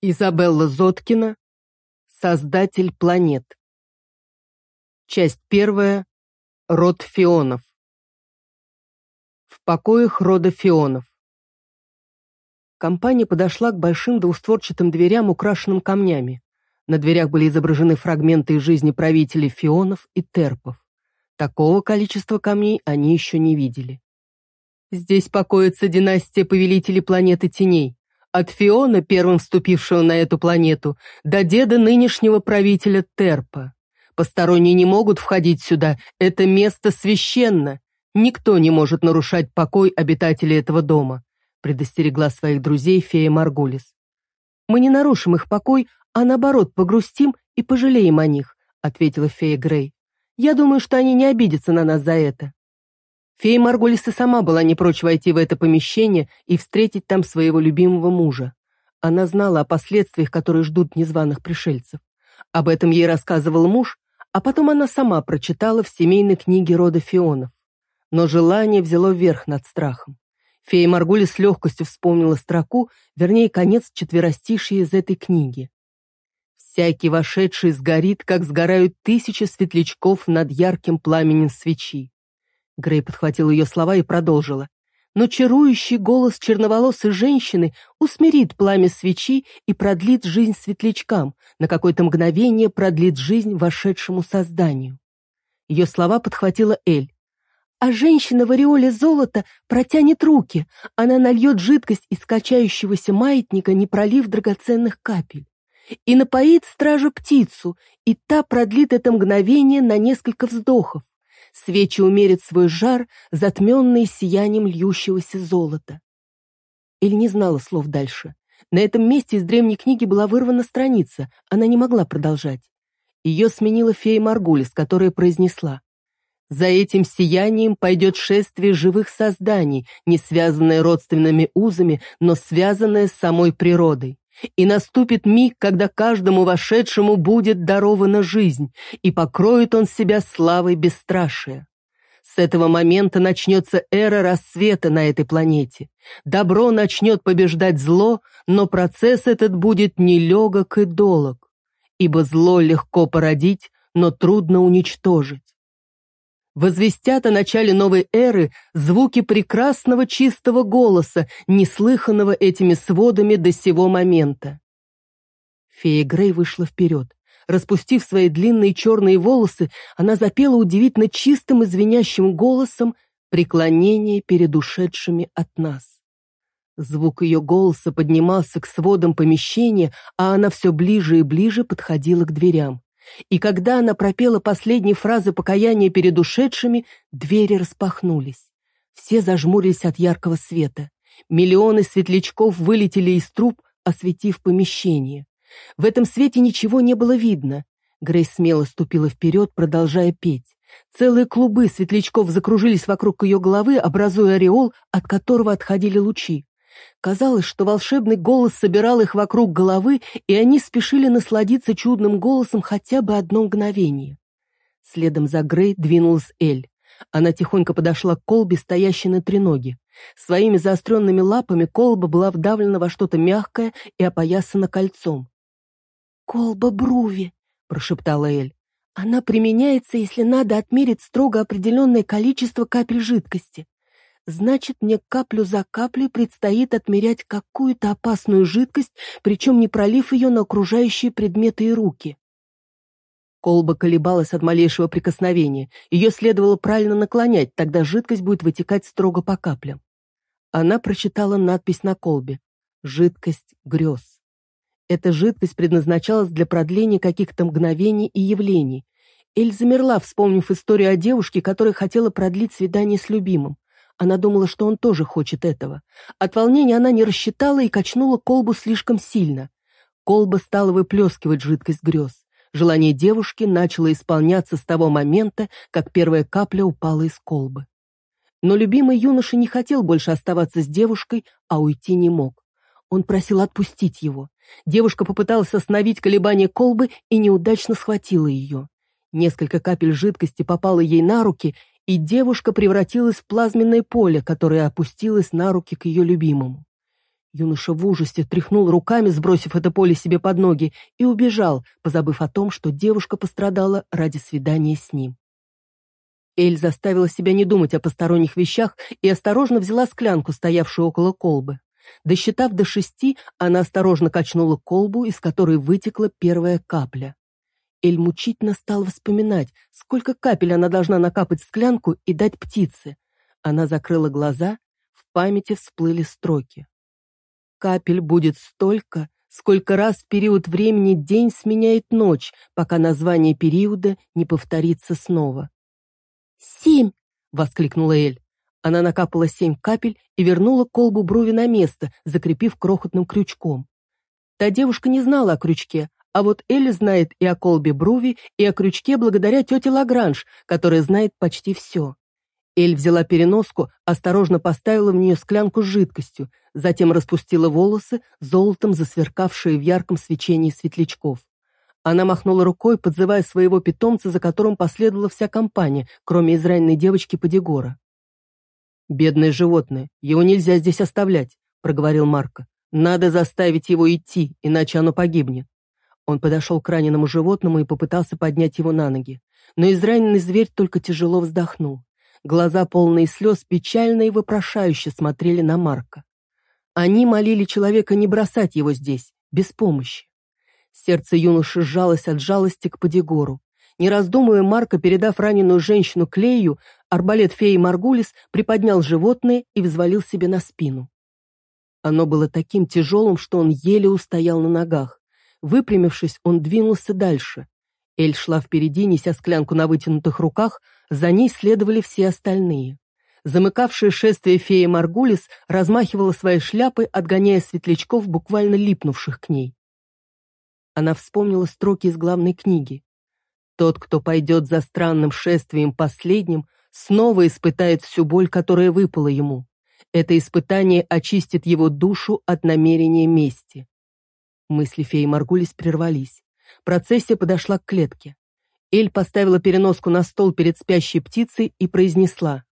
Изабелла Зоткина Создатель планет Часть первая Род Фионов В покоях рода Фионов Компания подошла к большим двустворчатым дверям, украшенным камнями. На дверях были изображены фрагменты из жизни правителей Фионов и Терпов. Такого количества камней они еще не видели. Здесь покоится династия повелителей планеты теней. От Фиона, первым вступившего на эту планету, до деда нынешнего правителя Терпа. Посторонние не могут входить сюда, это место священно. Никто не может нарушать покой обитателей этого дома, предостерегла своих друзей фея Маргулис. Мы не нарушим их покой, а наоборот погрустим и пожалеем о них, ответила фея Грей. Я думаю, что они не обидятся на нас за это. Фея Марголис и сама была не прочь войти в это помещение и встретить там своего любимого мужа. Она знала о последствиях, которые ждут незваных пришельцев. Об этом ей рассказывал муж, а потом она сама прочитала в семейной книге рода Фионов. Но желание взяло верх над страхом. Фея Маргули с легкостью вспомнила строку, вернее, конец четверостишия из этой книги. «Всякий вошедший сгорит, как сгорают тысячи светлячков над ярким пламенем свечи. Грей подхватил ее слова и продолжила. Но чарующий голос черноволосой женщины усмирит пламя свечи и продлит жизнь светлячкам, на какое-то мгновение продлит жизнь вошедшему созданию. Ее слова подхватила Эль. А женщина в ореоле золота протянет руки, она нальет жидкость из качающегося маятника, не пролив драгоценных капель. И напоит стражу птицу, и та продлит это мгновение на несколько вздохов. Свечи умерят свой жар, затменный сиянием льющегося золота. Эль не знала слов дальше. На этом месте из древней книги была вырвана страница, она не могла продолжать. Ее сменила фея Маргулис, которая произнесла. «За этим сиянием пойдет шествие живых созданий, не связанное родственными узами, но связанное с самой природой. И наступит миг, когда каждому вошедшему будет дарована жизнь, и покроет он себя славой бесстрашия. С этого момента начнется эра рассвета на этой планете. Добро начнет побеждать зло, но процесс этот будет нелегок и долог, ибо зло легко породить, но трудно уничтожить возвестят о начале новой эры звуки прекрасного чистого голоса, неслыханного этими сводами до сего момента. Фея Грей вышла вперед. Распустив свои длинные черные волосы, она запела удивительно чистым и звенящим голосом преклонение перед ушедшими от нас. Звук ее голоса поднимался к сводам помещения, а она все ближе и ближе подходила к дверям. И когда она пропела последние фразы покаяния перед ушедшими, двери распахнулись. Все зажмурились от яркого света. Миллионы светлячков вылетели из труб, осветив помещение. В этом свете ничего не было видно. Грейс смело ступила вперед, продолжая петь. Целые клубы светлячков закружились вокруг ее головы, образуя ореол, от которого отходили лучи. Казалось, что волшебный голос собирал их вокруг головы, и они спешили насладиться чудным голосом хотя бы одно мгновение. Следом за Грей двинулась Эль. Она тихонько подошла к колбе, стоящей на треноге. Своими заостренными лапами колба была вдавлена во что-то мягкое и опоясана кольцом. «Колба Бруви», — прошептала Эль. «Она применяется, если надо отмерить строго определенное количество капель жидкости. Значит, мне каплю за каплей предстоит отмерять какую-то опасную жидкость, причем не пролив ее на окружающие предметы и руки. Колба колебалась от малейшего прикосновения. Ее следовало правильно наклонять, тогда жидкость будет вытекать строго по каплям. Она прочитала надпись на колбе «Жидкость грез». Эта жидкость предназначалась для продления каких-то мгновений и явлений. Эль замерла, вспомнив историю о девушке, которая хотела продлить свидание с любимым. Она думала, что он тоже хочет этого. От волнения она не рассчитала и качнула колбу слишком сильно. Колба стала выплескивать жидкость грез. Желание девушки начало исполняться с того момента, как первая капля упала из колбы. Но любимый юноша не хотел больше оставаться с девушкой, а уйти не мог. Он просил отпустить его. Девушка попыталась остановить колебание колбы и неудачно схватила ее. Несколько капель жидкости попало ей на руки, и девушка превратилась в плазменное поле, которое опустилось на руки к ее любимому. Юноша в ужасе тряхнул руками, сбросив это поле себе под ноги, и убежал, позабыв о том, что девушка пострадала ради свидания с ним. Эль заставила себя не думать о посторонних вещах и осторожно взяла склянку, стоявшую около колбы. Досчитав до шести, она осторожно качнула колбу, из которой вытекла первая капля. Эль мучительно стал вспоминать, сколько капель она должна накапать в склянку и дать птице. Она закрыла глаза, в памяти всплыли строки. Капель будет столько, сколько раз в период времени день сменяет ночь, пока название периода не повторится снова. «Семь!» — воскликнула Эль. Она накапала семь капель и вернула колбу брови на место, закрепив крохотным крючком. Та девушка не знала о крючке, а вот Элли знает и о колбе брови, и о крючке благодаря тете Лагранж, которая знает почти все. Эль взяла переноску, осторожно поставила в нее склянку с жидкостью, затем распустила волосы, золотом засверкавшие в ярком свечении светлячков. Она махнула рукой, подзывая своего питомца, за которым последовала вся компания, кроме израненной девочки Падигора. «Бедное животное, его нельзя здесь оставлять», — проговорил Марко. «Надо заставить его идти, иначе оно погибнет». Он подошел к раненому животному и попытался поднять его на ноги. Но израненный зверь только тяжело вздохнул. Глаза, полные слез, печально и вопрошающе смотрели на Марка. Они молили человека не бросать его здесь, без помощи. Сердце юноши сжалось от жалости к Падигору. Не раздумывая, Марка, передав раненую женщину Клею, арбалет феи Маргулис приподнял животное и взвалил себе на спину. Оно было таким тяжелым, что он еле устоял на ногах. Выпрямившись, он двинулся дальше. Эль шла впереди, неся склянку на вытянутых руках, за ней следовали все остальные. Замыкавшая шествие фея Маргулис размахивала своей шляпой, отгоняя светлячков, буквально липнувших к ней. Она вспомнила строки из главной книги. «Тот, кто пойдет за странным шествием последним, снова испытает всю боль, которая выпала ему. Это испытание очистит его душу от намерения мести». Мысли феи Маргулис прервались. Процессия подошла к клетке. Эль поставила переноску на стол перед спящей птицей и произнесла.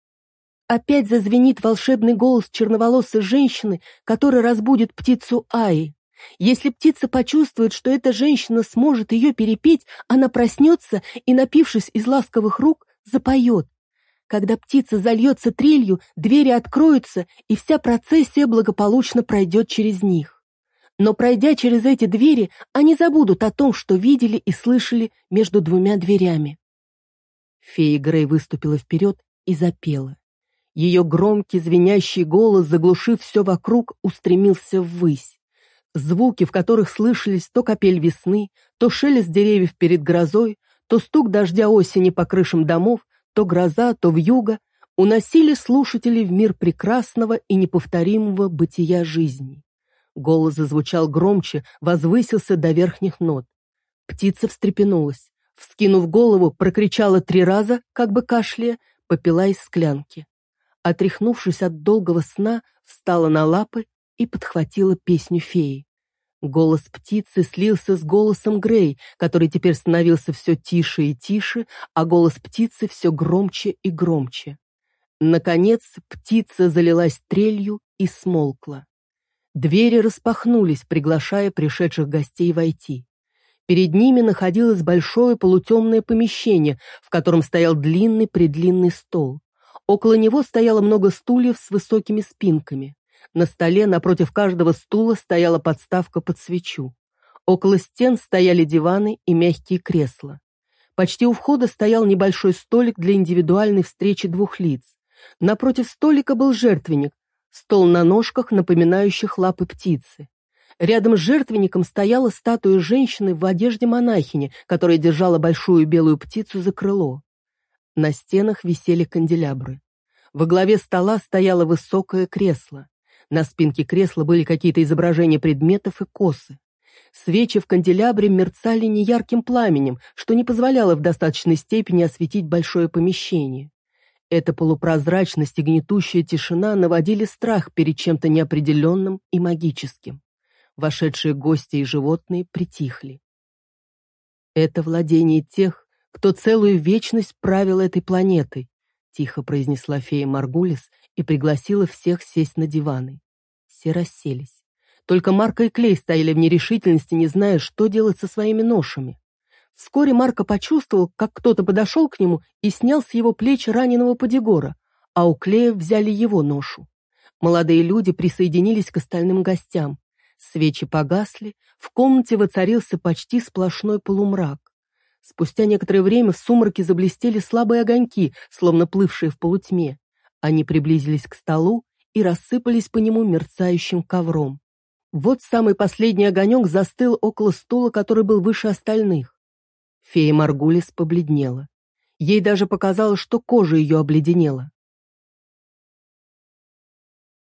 «Опять зазвенит волшебный голос черноволосой женщины, который разбудит птицу Аи. Если птица почувствует, что эта женщина сможет ее перепеть, она проснется и, напившись из ласковых рук, запоет. Когда птица зальется трелью, двери откроются, и вся процессия благополучно пройдет через них. Но пройдя через эти двери, они забудут о том, что видели и слышали между двумя дверями. Фея Грей выступила вперед и запела. Ее громкий звенящий голос, заглушив все вокруг, устремился ввысь. Звуки, в которых слышались то капель весны, то шелест деревьев перед грозой, то стук дождя осени по крышам домов, то гроза, то вьюга, уносили слушателей в мир прекрасного и неповторимого бытия жизни. Голос зазвучал громче, возвысился до верхних нот. Птица встрепенулась. Вскинув голову, прокричала три раза, как бы кашляя, попила из склянки. Отряхнувшись от долгого сна, встала на лапы и подхватила песню феи. Голос птицы слился с голосом Грей, который теперь становился все тише и тише, а голос птицы все громче и громче. Наконец птица залилась трелью и смолкла. Двери распахнулись, приглашая пришедших гостей войти. Перед ними находилось большое полутемное помещение, в котором стоял длинный-предлинный стол. Около него стояло много стульев с высокими спинками. На столе напротив каждого стула стояла подставка под свечу. Около стен стояли диваны и мягкие кресла. Почти у входа стоял небольшой столик для индивидуальной встречи двух лиц. Напротив столика был жертвенник, стол на ножках, напоминающих лапы птицы. Рядом с жертвенником стояла статуя женщины в одежде монахини, которая держала большую белую птицу за крыло. На стенах висели канделябры. Во главе стола стояло высокое кресло. На спинке кресла были какие-то изображения предметов и косы. Свечи в канделябре мерцали неярким пламенем, что не позволяло в достаточной степени осветить большое помещение. Эта полупрозрачность и гнетущая тишина наводили страх перед чем-то неопределенным и магическим. Вошедшие гости и животные притихли. «Это владение тех, кто целую вечность правил этой планетой», тихо произнесла фея Маргулис и пригласила всех сесть на диваны. Все расселись. Только Марка и Клей стояли в нерешительности, не зная, что делать со своими ношами. Вскоре Марко почувствовал, как кто-то подошел к нему и снял с его плеч раненого Падигора, а у Клея взяли его ношу. Молодые люди присоединились к остальным гостям. Свечи погасли, в комнате воцарился почти сплошной полумрак. Спустя некоторое время в сумраке заблестели слабые огоньки, словно плывшие в полутьме. Они приблизились к столу и рассыпались по нему мерцающим ковром. Вот самый последний огонек застыл около стула, который был выше остальных. Фея Маргулис побледнела. Ей даже показалось, что кожа ее обледенела.